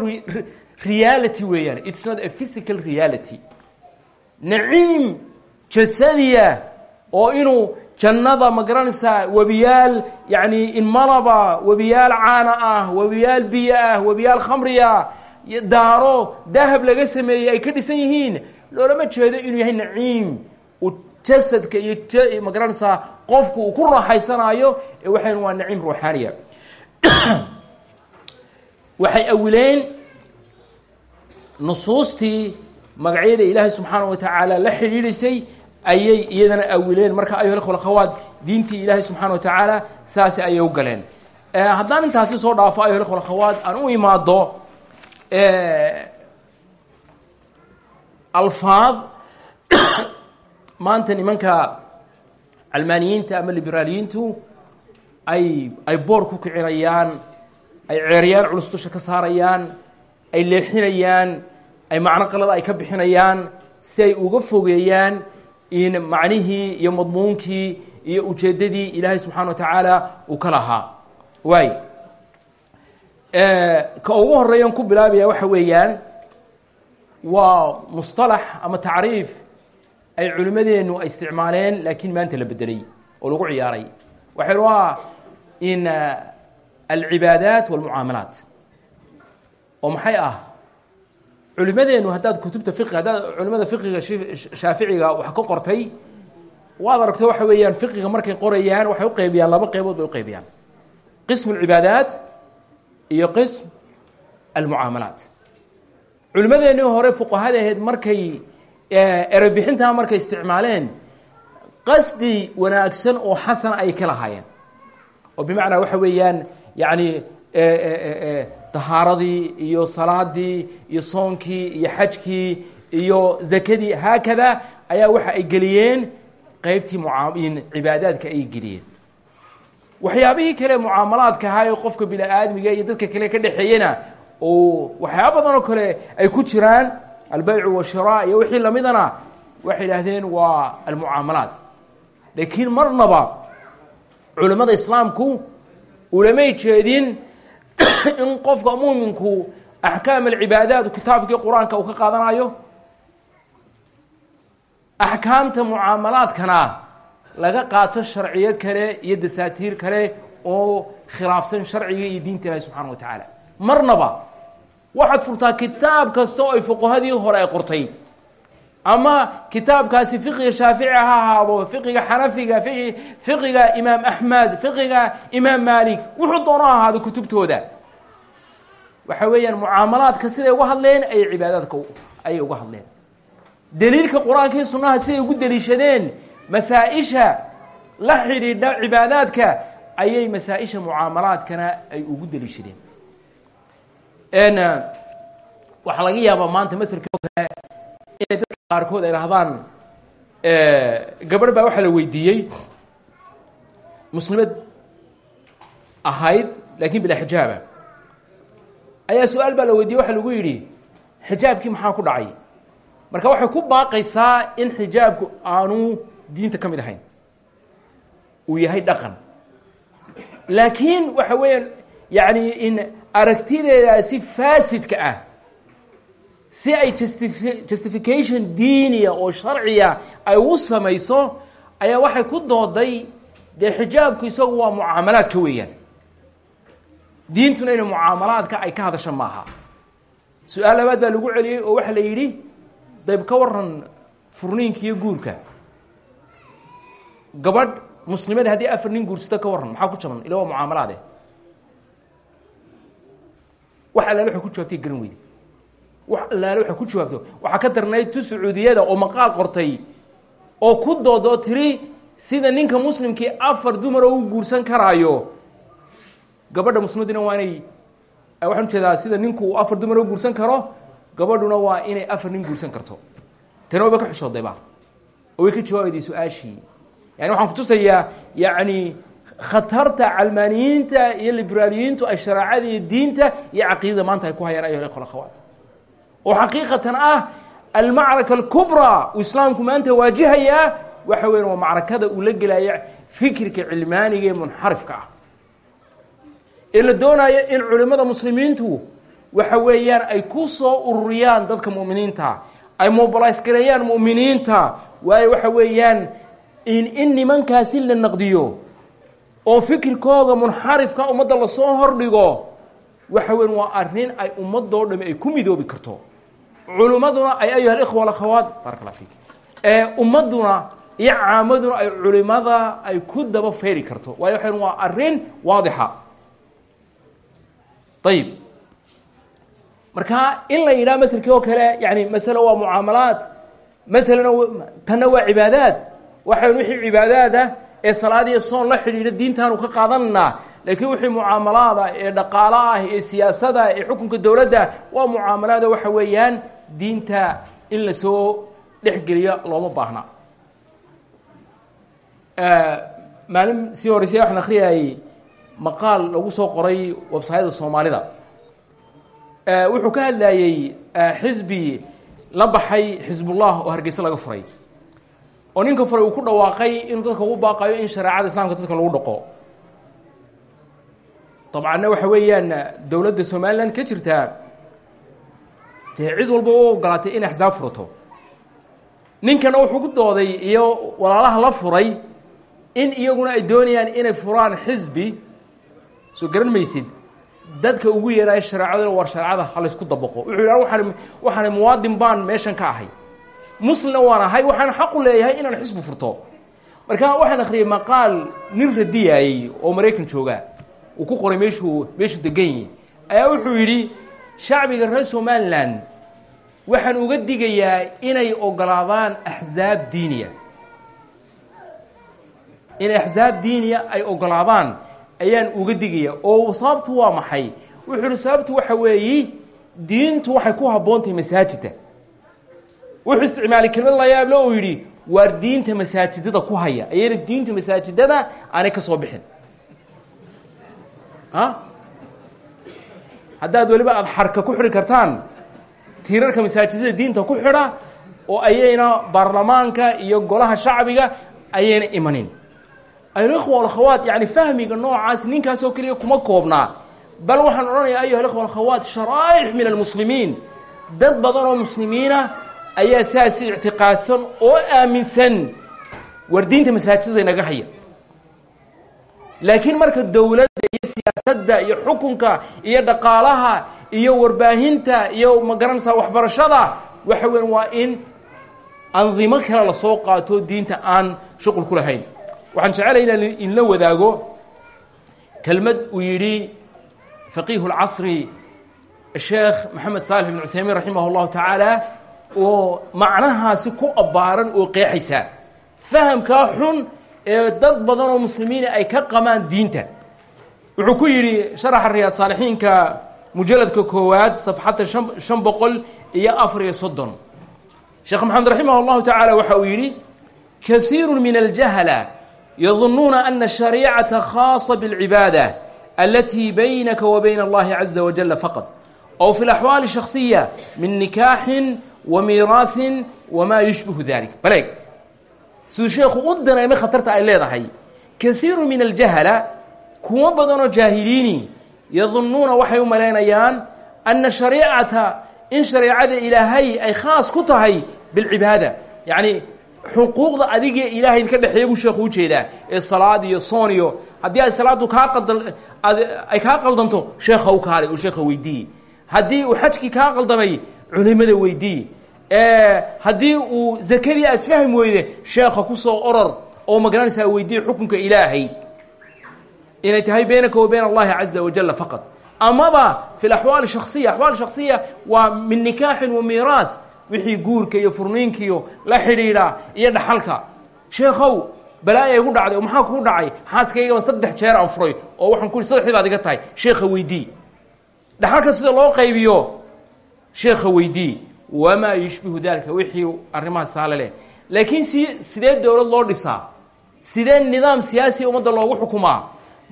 reality weeyaan. It's not a physical reality. Naciim jasadiya oo inuu jannada ma garanaysaa webiyaal yani inmalaba webiyaal caana ah webiyaal biyo ah webiyaal khamriya daaro dahab laga sameeyey ay ka dhisan yihiin loolama jeedo inuu yahay naciim. Jasadka iyo ma qofku uu ku raaxaysanayo ee waxayn waa naciim ruuxaaniya. Waxay awileen nusuustii magacyada ilaahay subxaana wa tacaala la xidhiidhaysay ayay iyadana awileen. Marka ayuha khulakhawaad diintii ilaahay subxana wa tacaala saasi ayay u galeen. Haddaan intaasi soo dhaafo ayuha khulakhawaad aan u imaado alfaad maanta nimanka calmaaniyiinta ama liberaaliyiintu ay ay boor ku kicinayaan ay ceeryaan culus ka saarayaan ay leexinayaan ay macno qalada ay ka bixinayaan si ay uga fogeeyaan in macnihii iyo madmuunkii iyo ujeeddadii ilaahay subxana wa tacaala uu ka lahaa. Waay ka ugu horeeyan ku bilaabaya waxa weeyaan waa musطalax ama tacriif ay culimmadeennu ay isticmaaleen laakiin maanta la bedelay oo lagu ciyaaray. Waxay waa in alcibaadaat walmucaamalaat oo maxay ah? Culimadeennu haddaad kutubta fiqi haddaad culimada fiqiga shaaficiga wax ka qortay waad aragto waxa weeyaan fiqiga markay qorayaan waxay u qeybiyaan laba qeybood bay uqeybiyaan qism alcibaadaat iyo qism almucaamalaat culimadeennii hore fuqahada ahayd markay erebixintaa markay isticmaaleen qasdi wanaagsan oo xasana ay ka lahaayeen. oo bimacnaa waxa weeyaan yani dahaaradii iyo salaadii iyo soonkii iyo xajkii iyo zakadii haakada ayaa waxa ay geliyeen qeybtii mucaamin cibaadaadka ayay geliyeen. waxyaabihii kale mucaamalaadka ahaa qofka bini aadmiga iyo dadka kale ka dhexeeyena oo waxyaaba badan oo kale ay ku jiraan albeycu washiraa iyo wixii lamidana. Waxay idhaahdeen waa almucaamalaat. Laakiin marnaba culimmada islaamku ulamay jeedin in qofka muuminku axkaam alcibaadaat kitaabkii qur'aanka uu ka qaadanayo axkaamta mucaamalaadkana laga qaato sharciyo kale iyo dasaatiir kale oo khilaafsan sharciga iyo diinta ilahi subxaana wa tacaala marnaba waxaad furtaa kitaab kasta oo ay fuqahadii hore ay qortay. Ama kitaabkaasi fiqiga shaafici ha ahaado fiqiga xanafiga fiqiga imaam axmed fiqiga imaam malik wuxuu doono ahaado kutubtooda. Waxa weeyaan mucaamalaadka siday uga hadleen ayay cibaadaadka ayay uga hadleen. Deliilka qur'aanka iyo sunnaha siday ugu deliishadeen masaa-isha la xidhiidha cibaadaadka ayay masaa-isha mucaamalaadkana ay ugu deliishadeen waxaa laga yaabaa maanta maselkii oo kale inay dadka qaarkood ay dhahdaan gabadh baa waxaa la weydiiyey muslimad ahayd laakin bilaa xijaaba ayaa su'aal baa la weydiiyey waxaa lagu yidhi xijaabkii maxaa ku dhacay? Marka waxay ku baaqaysaa in xijaabku aanu diinta ka mid ahayn. Uu yahay dhaqan. Laakiin waxa weeyaan yani in aragtideedaasi faasidka ah si ay justifi justification diiniya oo sharciya ay u samayso ayaa waxay ku dooday dee xijaabku isagu waa mucaamalaadka weeyaan. Diintuna ina mucaamalaadka ay ka hadasha maaha. Su'aal labaad baa lagu celiyey oo waxaa la yidhi dayb ka waran furniinka iyo guurka. Gabadh muslimada haddii afar nin guursata ka waran maxaa ku jaban? Ila waa mucaamalaade wax allaale waxay ku jawaabtay garan weydi wax allaale waxay ku jawaabto waxaa ka darnayd tu sacuudiyada oo maqaal qortay oo ku dooda oo tiri sida ninka muslimkii afar dumar oo u guursan karaayo. Gabadha muslimadina waa inay waxaan u jeedaa sida ninku uu afar dumar oo guursan karo gabadhuna waa inay afar nin guursan karto. Tani wayba ka xishoodayba oo way ka jawaabayday su'aashii. Yani waxaan kutusayaa yani khatarta calmaaniyiinta iyo liberaaliyiintu ay shareecada iyo diinta iyo caqiidada maanta ay ku hayaan ayuha ikhwa akhawaat oo xaqiiqatan ah almacraka alkubraa uu islaamku maanta waajihayaa waxa weyan waa macrakada uu la gelaya fikirka cilmaaniga ee munxarifka ah. Ee la doonayo in culimmada muslimiintu waxa weeyaan ay ku soo ururiyaan dadka mu'miniinta ay mobilize gareeyaan mu'miniinta waayo waxa weeyaan in in nimankaasi la naqdiyo oo fikirkooda munxarifka ummadda la soo hordhigo waxa weyan waa arrin ay ummadoo dhami ay ku midoobi karto. Culimmaduna ay ayuha alikhwa alakhawaat barak allah fiik ummadduna iyo caamaduna ay culimada ay ku daba feyri karto. Waayo waxayn waa arrin waadixa. Ayib marka in la yidhaha maselkii oo kale yani masale waa mucaamalaad masalena tanna waa cibaadaad. Waxayn wixii cibaadaada ee salaad iyo soon la xidhiidha diintaanu ka qaadananaa laakiin wixii mucaamalaada ee dhaqaalo ah ee siyaasada ee xukunka dowladda waa mucaamalaada waxa weeyaan diinta in la soo dhexgeliyo looma baahna. Maalin sii horeysay waxaan akriyayay maqaal lagu soo qoray websayada soomaalida. Wuxuu ka hadlayey xisbi la baxay xisbullah oo hargeysa laga furay oo ninka furay uu ku dhawaaqay inuu dadka ugu baaqayo in shareecada islaamka dadka lagu dhaqo. Dabcanna waxa weeyaan dowladda somalilan ka jirtaa dee cid walba u ogolaatay inay axsaab furato. Ninkana wuxuu ku dooday iyo walaalaha la furay in iyaguna ay doonayaan inay furaan xisbi soo garan maysid dadka ugu yeeraayo shareecaduna war shareecada ha laysku dabaqo. Wuxuu yidhaha waxaan muwaadin baan meeshan ka ahay muslimna waan ahay waxaan xaqu leeyahay inaan xisbi furto. Marka waxaan akhriyay maqaal nin radiyaayey oo maraykan jooga uu ku qoray meeshuu meeshuu degan yihi ayaa wuxuu yidhi shacbiga reer somalilan waxaan uga digayaa inay ogolaadaan axsaab diiniya. Inay axsaab diiniya ay ogolaadaan ayaan uga digaya oo sababtu waa maxay? Wuxuu sababtu waxa weeyi diintu waxay ku habboon tahay wuxuu isticmaalay kelmad la yaable oo yidhi waar diinta masaajidada ku haya? Ayayna diintu masaajidada aanay ka soo bixin. A haddaad weliba aada xarka ku xidhi kartaan tiirarka masaajidada diinta ku xidha oo ayayna baarlamaanka iyo golaha shacbiga ayayna imanin. Alikhwa alkhawaat yani fahmiga noocaas ninkaasoo keliya kuma koobnaa. Bal waxaan odhanayaa ayuha alikhwa alkhawaat sharaa'ix min almuslimiin. Dad badan oo muslimiina ayaa saasi ictiqaadsan oo aaminsan. War diinta masaajidada inaga haya laakiin marka dowladda iyo siyaasadda iyo xukunka iyo dhaqaalaha iyo warbaahinta iyo ma garanaysaa waxbarashada waxa weyan waa in andimo kale la soo qaato diinta aan shuqul ku lahayn. Waxaan jecelay inaan inla wadaago kelmad uu yidhi faqiihu اlcasri sheekh maxamed saalix ibn cuthaymiin raximah اllahu tacaala oo macnahaasi ku abbaaran oo qeexaysa. Fahamkaa xun ee dad badan oo muslimiina ay ka qamaan diinta. Wuxuu ku yidhi sharaxa riyaad saalixiinka mujaladka koowaad safxadda an shan boqol iyo afar iyo soddon. Sheekh maxamed raximah اllahu tacaala waxa uu yidhi kaiiru min aljahala yadunuuna ana shariicata khaasa bاlcibaada alati baynaka wa bayna allahi caza wajala faqad. Ow fi laxwaali shaksiya min nikaaxin wa miiraahin wamaa yushbihu dalik baleeg siduu sheekhu u dareemay khatarta ay leedahay kaiiru min aljahala kuwo badanoo jaahiliini yadunuuna waxay u malaynayaan ana shariicata in shareecada ilaahay ay khaas ku tahay bilcibaada yacni xuquuqda adiga ilaahay ka dhexeeya buu sheekhu u jeedaa ee salaad iyo soon iyo haddii ay salaaddu kaa ay kaa qaldanto sheekha u kaalay oo sheekha weydiiye haddii uu xajkii kaa qaldamay culimada weydiiye haddii uu zakadii aad fahmi weyde sheekha ku soo oror oo ma garanaysaa weydiiye xukunka ilaahay. Inay tahay baynaka wa bayn allahi caza wajala faqad. Amaba fi laxwaali shaksiya axwaal shaksiya waa min nikaaxin wa miiraas. Wixii guurka iyo furniinkiiyo la xidhiidha iyo dhaxalka. Sheekhow balaaya igu dhacday oo maxaa kugu dhacay? Xaaskaygaban saddex jeer aan furay oo waxaan ku ihi saddexdii baad iga tahay sheekha weydii. Dhaxalka sida loo qaybiyo sheekha weydii wamaa yushbihu dalika wixii arrimaha saale leh. Laakiin si sidee dowlad loo dhisaa? Sidee nidaam siyaasi ummadda loogu xukumaa?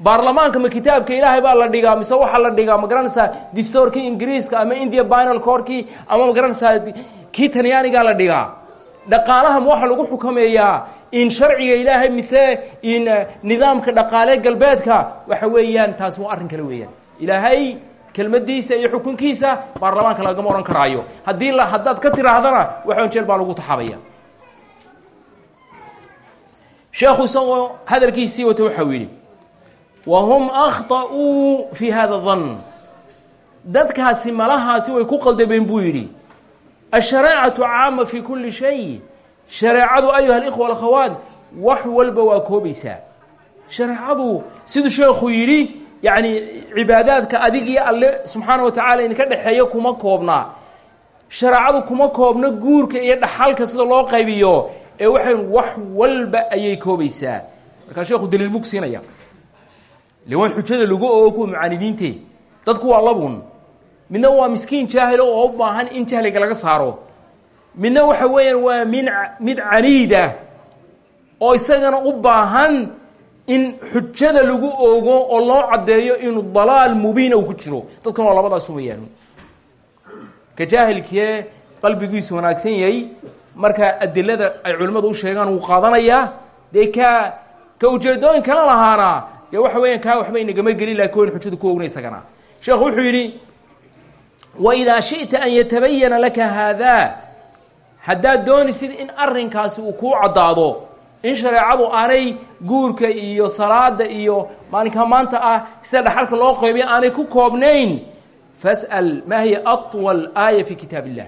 Baarlamaanka ma kitaabka ilaahay baa la dhigaa mise waxaa la dhigaa? Ma garanaysaa distoorkii ingiriiska ama india binal corkii ama ma garanaysaa kii talyaanigaa la dhigaa? Dhaqaalaha ma waxaa lagu xukameeyaa? In sharciga ilaahay mise in nidaamka dhaqaale galbeedka? Waxa weeyaan taasi waa arrin kale weeyaan. Ilaahay kelmadiisa iyo xukunkiisa baarlamaanka lagama odhan karaayo. Haddii la haddaad ka tiraahdana waxaan jeel baa lagu taxaabaya. Sheekhu isagoo hadalkiisii wata waxau yidhi wahum akhta'uu fi hada dan dadkaasi malahaasi way ku qaldameen buu yidhi ashareecatu caama fi kuli shay. Shareecadu ayuha alikhwa alakhawaat wax walba waa koobaysaa shareecadu siduu sheekhu yidhi yacni cibaadaadka adigii alle subxaana wa tacala idinka dhexeeya kuma koobnaa shareecadu kuma koobno guurka iyo dhaxalka sida loo qaybiyo ee waxay wax walba ayay koobaysaa. Markaa sheekhu daliil buu ku siinaya liwan xujada lagu ogo kuwa mucaanidiinte dadku waa labun. Midna waa miskiin jaahilo oo u baahan in jahliga laga saaro. Midna waxa weeyaan waa min mid caniida oo isagana u baahan in xujada lagu ogo oo loo caddeeyo inuu dalaal mubiina uu ku jiro. Dadkan waa labadaas weeyaan. Ka jaahilkee qalbigiisu wanaagsan yahay marka adilada ay culimmadu u sheegaan wuu qaadanayaa dee ka ka ujeedooyin kala lahaana dee waxa weeyaan kaa waxba inagama gelin laakiin wayn xujada ku ogna isagana sheekhu wuxuu yidhi waidaa shiئta an yatabayana laka haadaa haddaad doonisid in arrinkaasi uu kuu caddaado in shareecadu aanay guurka iyo salaada iyo maalinka maanta ah sida dhaxalka loo qeybiya aanay ku koobnayn. Fas'al maa hiya aطwal aaya fi kitaab illah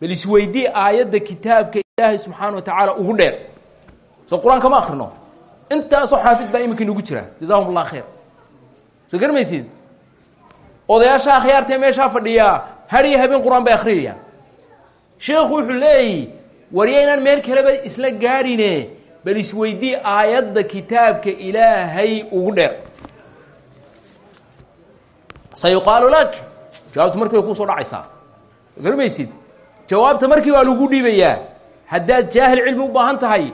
bal isweydii aayadda kitaabka ilaahay subxaana wa tacaala ugu dheer. Soo qur'aanka ma akrino intaasoo xaafid baa iminka inugu jira. Jazahum allah khayr. Soo garmaysid? Odayaasha akhyaartae meeshaa fadhiyaa hadiyo habeen qur'aan bay akhriyayaan sheekhu wuxuu leeyahy war yaynaan meel kaleba isla gaadhine bal isweydii aayadda kitaabka ilaahay ugu dheer. Sayuqaalu lak jawaabtu markii way ku soo dhacaysaa. Garmaysid jawaabta markii waa lagu dhiibayaa haddaad jaahil cilmi u baahan tahay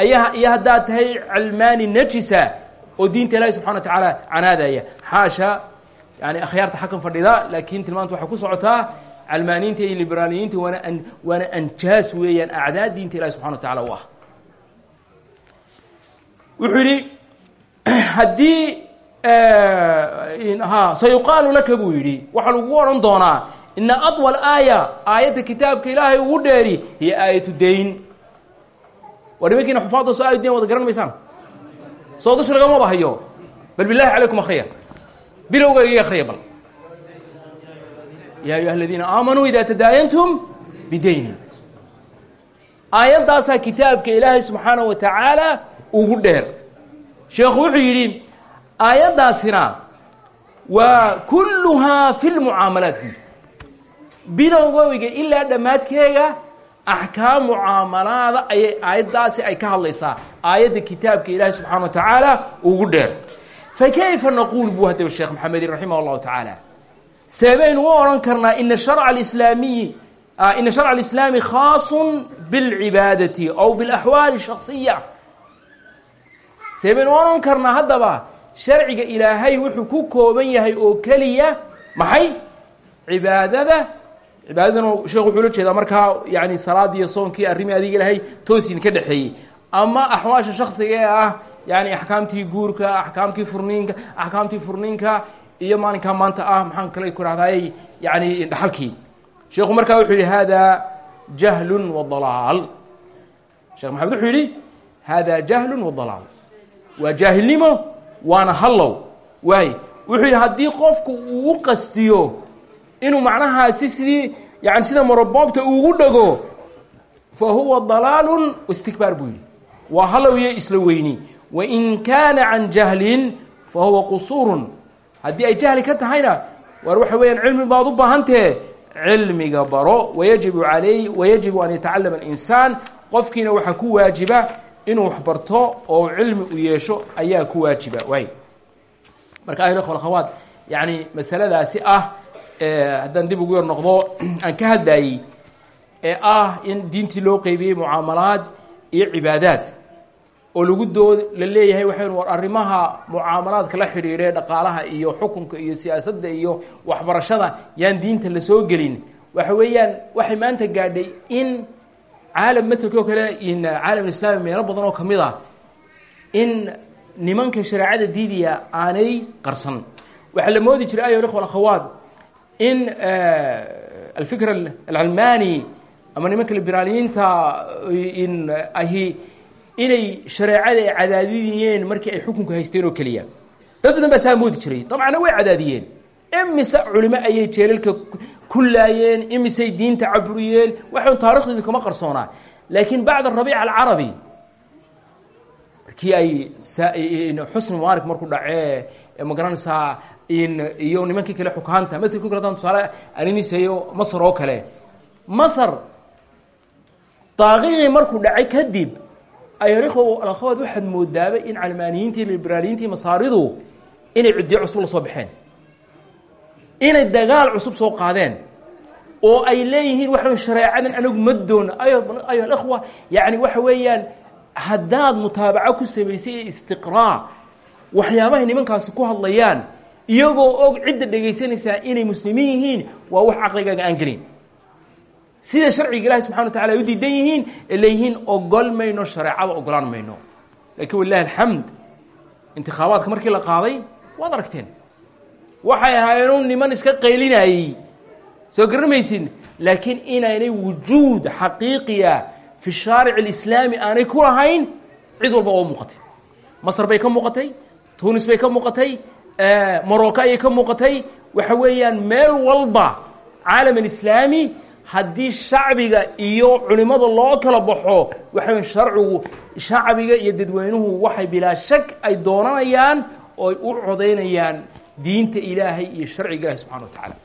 aya iyo haddaad tahay cilmaani najisa oo diinta ilaahi subxana wa tacaala canaadaya. Xaasha yani akhyaarta xakan fadhida laakiin tilmaanta waxay ku socotaa calmaaniyiinta iyo liberaaliyiinta waana an waana anjaas weeyaan. Acdaa diinta ilahi subxana wa tacala u ah. Wuxuu yidhi haddii ha sayuqaalu laka buu yidhi. Waxaa lagu odhan doonaa ina adwal aaya aayadda kitaabka ilaahay ugu dheeri hiyo aayatu dayn waa nimankiina xufaadda soo wada garan maysaan? Soo dusha lagamaba hayo bal bilahi calaykum akriya. Bilowga iga akriya bal ya ayuha aladiina aamanuu ida tadaayantum bidaynin aayaddaasaa kitaabka ilaahay subxaanaه wa tacaala ugu dheer sheekhu wuxuu yidhi aayaddaasina waa kulluhaa fi lmucaamalaat bilowgooyga ilaa dhammaadkeega axkaam mucaamalaada ayay aayaddaasi ay ka hadlaysaa aayadda kitaabka ilaahay subxana wa tacaala ugu dheer fakayfa naquul buu hadaba sheekh maxamedin raximah اllahu tacaala seebaynu u odhan karnaa ina sharca alislaamiyi ina sharca alislaami khaasun bilcibaadati aw bilaxwaali shaksiya seebaynu u odhan karnaa haddaba sharciga ilaahay wuxuu ku kooban yahay oo keliya maxay? Cibaadada. Cibaadadana sheekhu wuxuu la jeedaa markaa yani salaadii iyo soonkii arrimii adiga ilaahay toosin ka dhexeeyey. Ama axwaasha shaksiga ee ah yani axkaamtii guurka axkaamkii furniinka iyo maalinkaa maanta ah maxaan kale ku rahdaay yani dhaxalkii. Sheekhu markaa wuxuu yihi hada jahlun wa dalaal. Sheekh maxamed wuxuu yidhi hada jahlun wa dalaal. Waa jaahilnimo waana hallow. Waay wuxuu yidhi haddii qofku uu qastiyo inuu macnahaasi sidii yani sida moroboobta ugu dhego fa huwa dalaalun wastikbaar buu yidhi. Waa hallow isla weyni. Wain kaana can jahlin fa huwa qusuurun haddii ay jahli ka tahayna war waxa weeyaan cilmi baad u baahantahe cilmiga baro wayajibu alay wayajibu an yatacalama alinsaan qofkiina waxaa ku waajiba inuu wax barto oo cilmi u yeesho ayaa ku waajiba. Waay marka ahlo khalkhawaad yani masaladaasi ah haddaan dib ugu yar noqdo aan ka hadlayey ee ah in diintii loo qeybiyey mucaamalaad iyo cibaadaad oo lagu dood la leeyahay waxaynu war arrimaha mucaamalaadka la xidhiidhe dhaqaalaha iyo xukunka iyo siyaasadda iyo waxbarashada yaan diinta la soo gelin. Waxa weeyaan waxay maanta gaadhay in caalam maselkii oo kale in caalam islaami meelo badan oo ka mid ah in nimanka shareecada diidiya aanay qarsan. Waxaa la moodi jiray ayo ikhwa akhawaad in alfikr alcalmani ama nimanka liberaaliyiinta in ahi inay shareecada ay cadaadiyeen markii ay xukunka haysteen oo keliya. Dad badan baa jiray. Dabcanna way cadaadiyeen. Imise culimo ayay jeelalka ku laayeen diinta caburiyeen waxan taarikhdeedu kama qarsoonaa laakiin bacda rabiic alcarabi markii ay xusni mubaarak markuu dhacee ma garanaysaa iyo nimankii kale xukaanta maelkii kale hadaan tusaale aninisayo masar oo kale. Masar daaqiqii markuu dhacay kadib ayarikho alakhawaad waxaad moodaaba in calmaaniyiintii liberaaliyiintii masaaridu inay cuddiyo cusub la soo baxeen. Inay dagaal cusub soo qaadeen. Oo ay leeyihiin waxa shareecadan anagu ma doona ayo alikhwa yani waxa weeyaan haddaad mutaabaco ku samaysay iyo istiqraa waxyaabahay nimankaasi ku hadlayaan iyagoo og cidda dhegaysanaysaa inay muslimiin yihiin waa wax caqligaaga aan gelin sida sharciga ilahi subxana wa tacala ay u diidan yihiin ee leeyihiin ogol mayno shareecada ogolaan mayno. Laakiin walilahi alxamd intikhaabaadka markii la qaaday waad aragteen. Waxay ahaayeen niman iska qaylinayey soo garanmaysin laakiin inaynay wujuud xaqiiqiya fi shaaric alislaami aanay ku lahayn cid walba oo muuqatay. Masr bay ka muuqatay tunis bay ka muuqatay morocco ayay ka muuqatay. Waxa weeyaan meel walba caalam alislaami haddii shacbiga iyo culimada loo kala baxo waxa weya sharcigu shacbiga iyo dadweynuhu waxay bilaa shak ay doonanayaan oo ay u codaynayaan diinta ilaahay iyo sharciga ilahi subxana wa tacaala.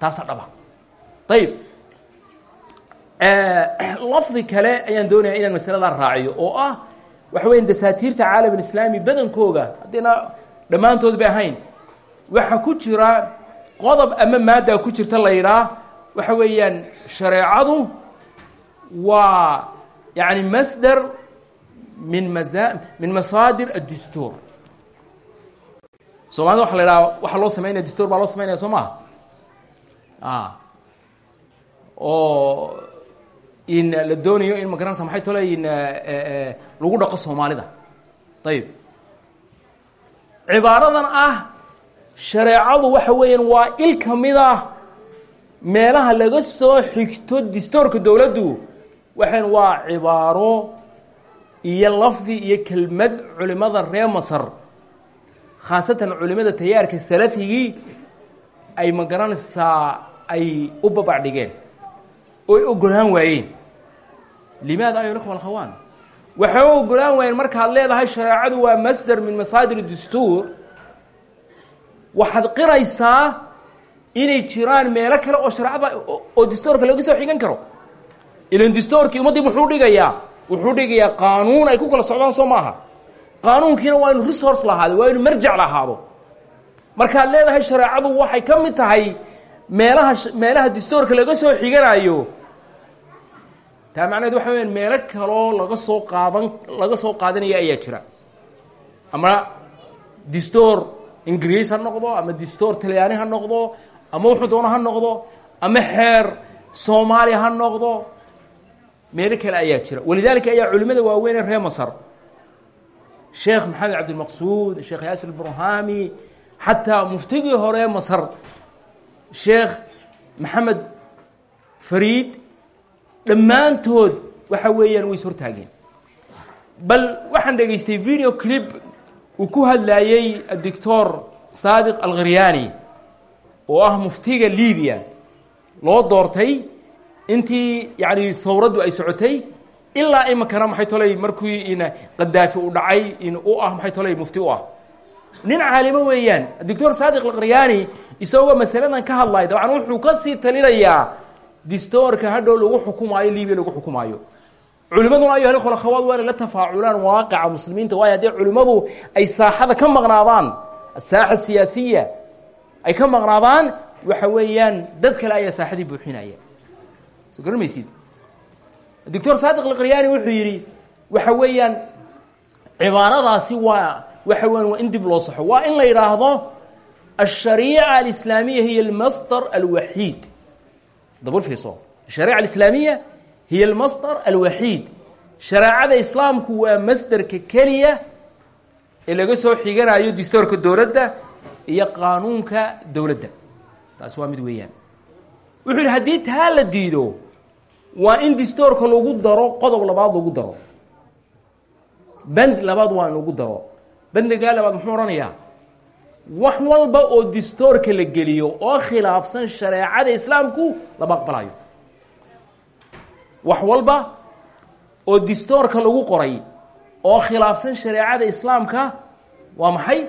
Taasaa dhaba ayib lafdi kale ayaan doonaya inaan masaladaa raaciyo oo ah waxa weya dasaatiirta caalam badankooga haddayna dhammaantood bay ahayn. Waxaa ku jira qodob ama maaddaa ku jirta la yidhaah waxa weeyaan shareecadu waa yani masdar min masa min masaadir addastuur soomaalida waxa la idhaha waxaa loo sameynaya dastuur baa loo sameynaya soo maha a oo in la doonayo in magaranaysa maxay tole in lagu dhaqo soomaalida? Ayib cibaaradan ah shareecadu waxa weeyaan waa il ka mid ah meelaha laga soo xigto dastuurka dowladdu waxayn waa cibaaro iyo lafdi iyo kelmad culimada reer masar khaasatan culimada tayaarka salafigii ay ma garanaysaa ay u babac dhigeen oo ay ogolaan waayeen. Limaada ayo ikhwa alkhawaan? Waxay u ogolaan waayeen markaad leedahay shareecadu waa masdar min masaadir dastuur waxaad qiraysaa inay jiraan meelo kale oo shareecada oo dastuurka laga soo xigan karo. Ilan dastuurkii ummaddii muxuu dhigayaa wuxuu dhigayaa qaanuun ay ku kala socdaan soo maaha qaanuunkiina waa inu resource lahaado waa inu marjac lahaado. Markaad leedahay shareecadu waxay ka mid tahay meelaha meelaha dastuurka laga soo xiganayo taa macnaheed waxa weya meelo kaloo laga soo qaadan laga soo qaadanaya ayaa jira. Ama dastuur ingiriis ha noqdo ama dastuur talyaani ha noqdo ama wuxuu doono ha noqdo ama xeer soomaaliya ha noqdo meelo kale ayaa jira. Walidaalika ayaa culimada waaweyn ee reer masar. Sheekh maxamed cabdilmaqsuud sheekh yaasir burhami xataa muftigii hore masar sheekh maxamed fariid dhammaantood waxa weeyaan way is bal waxaan dhegaystay video clip uu ku hadlaayey adictor saadiq alkhiryani oo ah muftiga libiya loo doortay intii yani hawraddu ay socotay ilaa imakana maxay tolay markii in qadaafi uu dhacay in u ah maxay tolay mufti u ah. Nin caalimo weeyaan doctor saadiq alkhiryani isagoo masaladan ka hadlaya dabcan wuxuu ka sii talinayaa distoorka hadhow lagu xukumaayo libiya lagu xukumaayo. Culimaduna ayo hal khawaad waa inay la tafaaculaan waaqaca muslimiinta waayo haddii culimadu ay saaxada ka maqnaadaan asaaxa siyaasiya ay ka maqnaadaan waxa weeyaan dad kale ayaa saaxadii buuxinaya. Soo garamaysid doctor saadiq alkhiryani wuxuu yidhi waxa weeyaan cibaaradaasi waa waxa weyan waa in dib loo saxo. Waa in la yidhaahdo alshariica alislaamiya hiya almasdar alwaxiid. Dabal fiirso. Ashariica alislaamiya hiya almasdar alwaxiid. Shareecada islaamku waa masderka keliya ee laga soo xiganayo dastuurka dowladda iyo qaanuunka dowladda. Taasi waa mid weeyaan. Wuxuu yidhi haddii taa la diido waa in dastuurka lagu daro qodob labaad lagu daro. Band labaad waa in lagu daro. Bandigaa labaad muxuu odhanayaa wax walba oo dastuurka la geliyo oo khilaafsan shareecada islaamku lama aqbalayo wax walba oo dastuurka lagu qoray oo khilaafsan shareecada islaamka waa maxay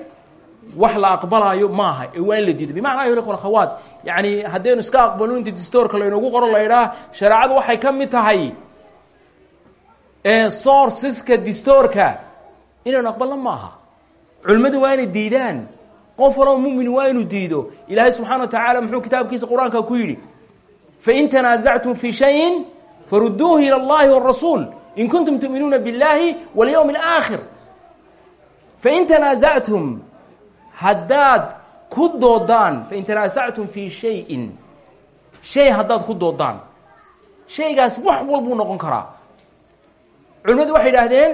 wax la aqbalaayo maaha ee waa in la diido bimacnaa yol akhawaat yani haddaynu iska aqbalo inta distoorka laynoogu qoro laydhaa shareecadu waxay ka mid tahay sourceska distoorka inaynu aqbalno maaha. Culimmadu waa inay diidaan. Qof waloo mumin waa inuu diido. Ilaahay subxana wa tacaala muxuu kitaabkiisa qur'aanka ku yidhi fain tanaasactum fi shayin faruduuhu ila allahi warasuul in kuntum tuminuuna biاllahi walyowmi اlaakhir fain tanaasactum haddaad ku doodaan fain tanaasactum fi shayin. Shay haddaad ku doodaan. Shaygaas wax walbuu noqon karaa. Culimadu waxay idhaahdeen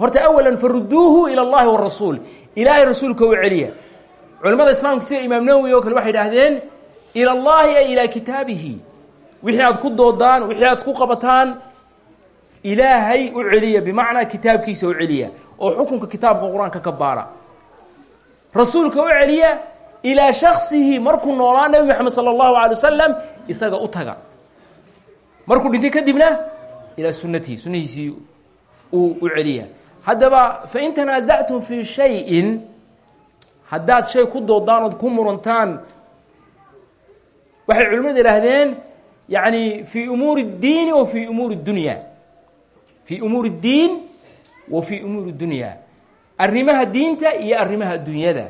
horta awalan faruduuhu ila allahi warasuul ilaahay rasuulka u celiya. Culimada islaamka sida imaam nawowi oo kale waxay idhaahdeen ila allahi ay ilaa kitaabihi. Wixii aad ku doodaan wixii aad ku qabataan ilaahay u celiya bimacnaa kitaabkiisa u celiya. Oo xukunka kitaabka quraanka ka baara rasuulka u celiya ilaa shaksihi markuu noolaa nebi moxamed sala allahu alay wasalam isaga u taga markuu dhintay kadibna ilaa sunatihi sunnahiisii uu u celiya haddaba fain tanaasactum fii shayin haddaad shay ku doodaan ood ku murantaan waxay culimmadu idhaahdeen yani fii umuuri اdiini wa fii umuuri اdunya fii umuuri اddiin wa fii umuuri dunya arrimaha diinta iyo arrimaha adduunyada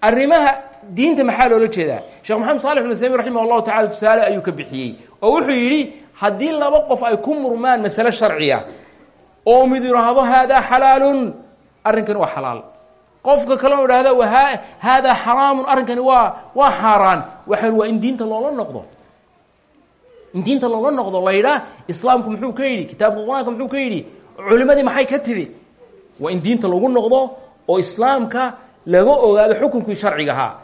arrimaha diinta maxaa loola jeedaa? Sheekh maxamed salix bn uthaymin raximah allahu tacala tusaale ayuu ka bixiyey oo wuxuu yidhi haddii laba qof ay ku murmaan masale sharciya oo mid yidhaahdo haadaa xalaalun. Arrinkani waa xalaal. Qofka kalena idhahda waha haadaa xaraamun arrinkani waa waa xaaraan. Waxaan waa in diinta loola noqdo. In diinta loola noqdo la yidhaah islaamku muxuu ka yidhi kitaabka qur'aanka muxuu ka yidhi culimadii maxay ka tidhi waa in diinta lagu noqdo oo islaamka laga ogaado xukunkii sharciga ahaa.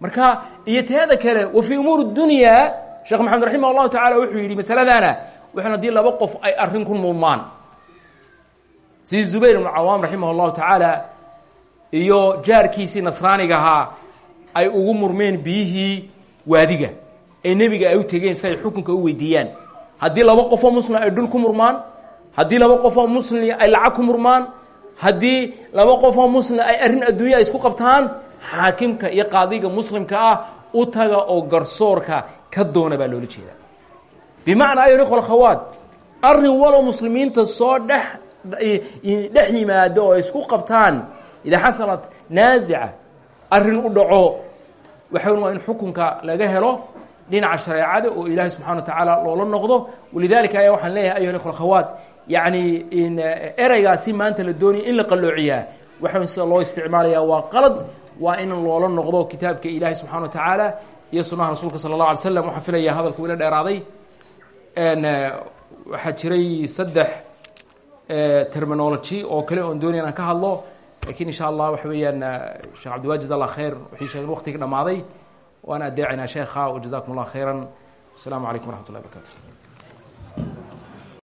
Marka iyo teeda kale wa fii umuuri dunya sheekh maxamed raximah allahu tacala wuxuu yidhi masaladaana waxan haddii laba qof ay arrin ku murmaan sidii zubayr ibnu cawaam raximah allahu tacaala iyo jaarkiisii nasraaniga ahaa ay ugu murmeen biyihii waadiga ee nebiga ay u tegeen si ay xukunka u weydiiyaan. Haddii laba qofoo muslim ay dhul ku murmaan haddii laba qofoo muslim ay lacag ku murmaan haddii laba qofoo muslim ay arrin adduunya isku qabtaan xaakimka iyo qaadiga muslimka ah u taga oo garsoorka ka doona baa loola jeedaa. Bimacnaa ayo ikhwa alkhawaad arrin walow muslimiinta soo dhex dhex yimaado oo ay isku qabtaan idaa xasanat naasica arrin u dhaco waxa waa in xukunka laga helo dhinaca shareecada oo ilaahay subxana wa tacaala loola noqdo. Walidalika ayaa waxaan leeyahay ayuha ikhwa alkhawaat yacni ereygaasi maanta la doonaya in la qalloociyaa. Waxa sida loo isticmaalaya waa qalad waa in loola noqdo kitaabka ilaahay subxana wa tacaala iyo sunaha rasuulka sala allah alay slam waxaan filaya hadalku ila dheeraaday. Waxaa jiray saddex terminology oo kale oon doonaya inaan ka hadlo. Lakin insha allah waxa weeyaan sheekh cabdiwaa jaz allah khayr waxay sheegeen waqtiga dhamaaday waana adeecaynaa sheekha wajazakum allah khayra wasalaamu calaykum waraxmat ullahi barkatu